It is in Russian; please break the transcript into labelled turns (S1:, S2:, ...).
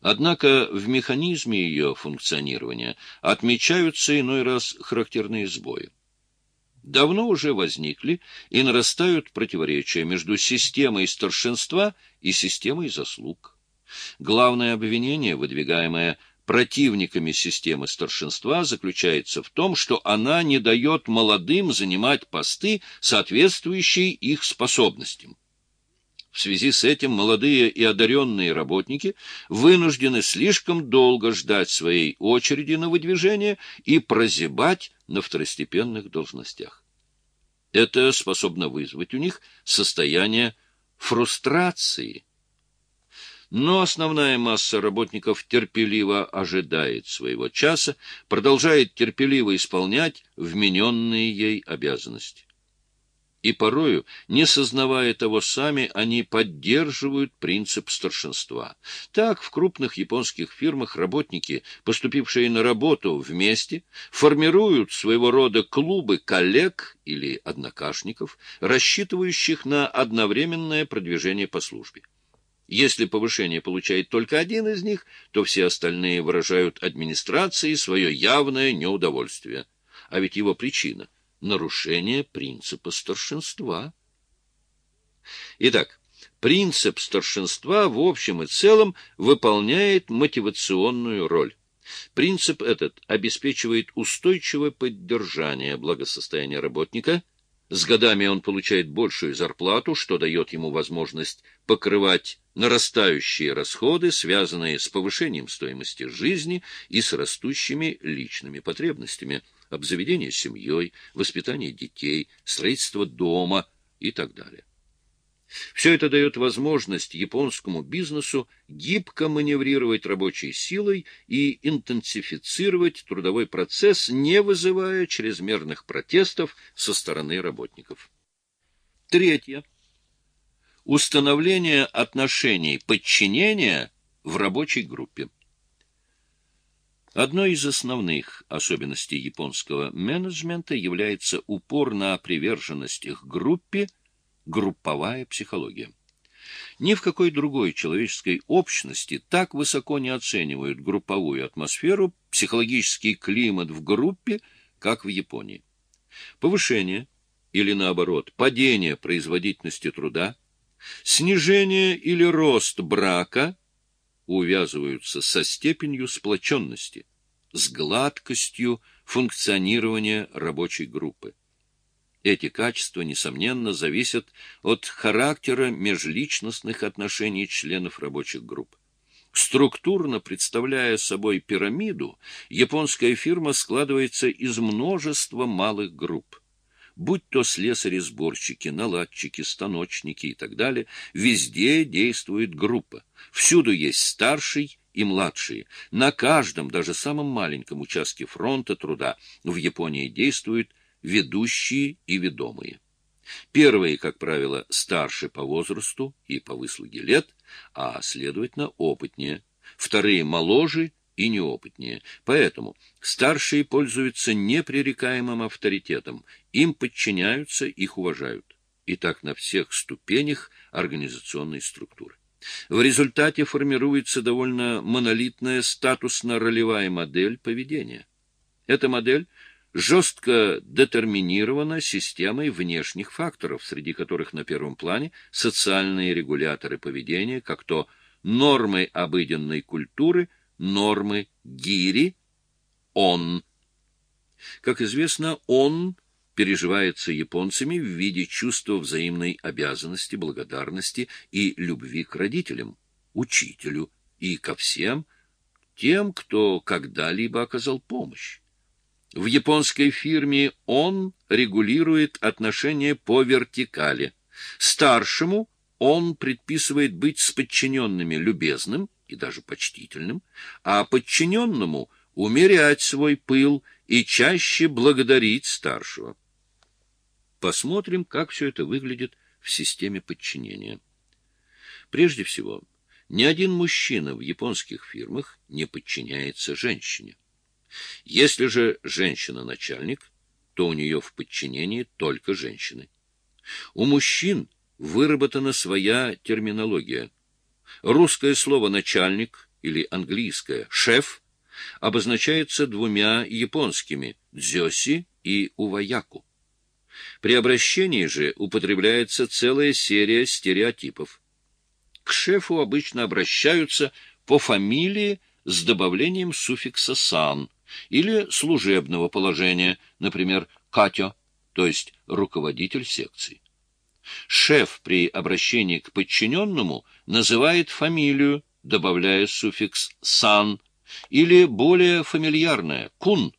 S1: Однако в механизме ее функционирования отмечаются иной раз характерные сбои. Давно уже возникли и нарастают противоречия между системой старшинства и системой заслуг. Главное обвинение, выдвигаемое противниками системы старшинства, заключается в том, что она не дает молодым занимать посты, соответствующие их способностям. В связи с этим молодые и одаренные работники вынуждены слишком долго ждать своей очереди на выдвижение и прозябать на второстепенных должностях. Это способно вызвать у них состояние фрустрации. Но основная масса работников терпеливо ожидает своего часа, продолжает терпеливо исполнять вмененные ей обязанности и порою, не сознавая того сами, они поддерживают принцип старшинства. Так в крупных японских фирмах работники, поступившие на работу вместе, формируют своего рода клубы коллег или однокашников, рассчитывающих на одновременное продвижение по службе. Если повышение получает только один из них, то все остальные выражают администрации свое явное неудовольствие. А ведь его причина — нарушение принципа старшинства. Итак, принцип старшинства в общем и целом выполняет мотивационную роль. Принцип этот обеспечивает устойчивое поддержание благосостояния работника. С годами он получает большую зарплату, что дает ему возможность покрывать нарастающие расходы, связанные с повышением стоимости жизни и с растущими личными потребностями – обзаведение семьей, воспитание детей, строительство дома и так далее. Все это дает возможность японскому бизнесу гибко маневрировать рабочей силой и интенсифицировать трудовой процесс, не вызывая чрезмерных протестов со стороны работников. Третье. Установление отношений подчинения в рабочей группе. Одной из основных особенностей японского менеджмента является упор на приверженность их группе, групповая психология. Ни в какой другой человеческой общности так высоко не оценивают групповую атмосферу, психологический климат в группе, как в Японии. Повышение или, наоборот, падение производительности труда, снижение или рост брака – увязываются со степенью сплоченности, с гладкостью функционирования рабочей группы. Эти качества, несомненно, зависят от характера межличностных отношений членов рабочих групп. Структурно представляя собой пирамиду, японская фирма складывается из множества малых групп будь то слесари-сборщики, наладчики, станочники и так далее, везде действует группа. Всюду есть старший и младшие. На каждом, даже самом маленьком участке фронта труда в Японии действуют ведущие и ведомые. Первые, как правило, старше по возрасту и по выслуге лет, а, следовательно, опытнее. Вторые моложе и неопытнее. Поэтому старшие пользуются непререкаемым авторитетом, им подчиняются, их уважают. И так на всех ступенях организационной структуры. В результате формируется довольно монолитная статусно-ролевая модель поведения. Эта модель жестко детерминирована системой внешних факторов, среди которых на первом плане социальные регуляторы поведения, как то нормы обыденной культуры – нормы гири, он. Как известно, он переживается японцами в виде чувства взаимной обязанности, благодарности и любви к родителям, учителю и ко всем тем, кто когда-либо оказал помощь. В японской фирме он регулирует отношения по вертикали. Старшему он предписывает быть с подчиненными любезным, и даже почтительным, а подчиненному умерять свой пыл и чаще благодарить старшего. Посмотрим, как все это выглядит в системе подчинения. Прежде всего, ни один мужчина в японских фирмах не подчиняется женщине. Если же женщина начальник, то у нее в подчинении только женщины. У мужчин выработана своя терминология – Русское слово «начальник» или английское «шеф» обозначается двумя японскими «дзёси» и «уваяку». При обращении же употребляется целая серия стереотипов. К шефу обычно обращаются по фамилии с добавлением суффикса «сан» или служебного положения, например, «катё», то есть руководитель секции. Шеф при обращении к подчиненному называет фамилию, добавляя суффикс «сан», или более фамильярное «кун»,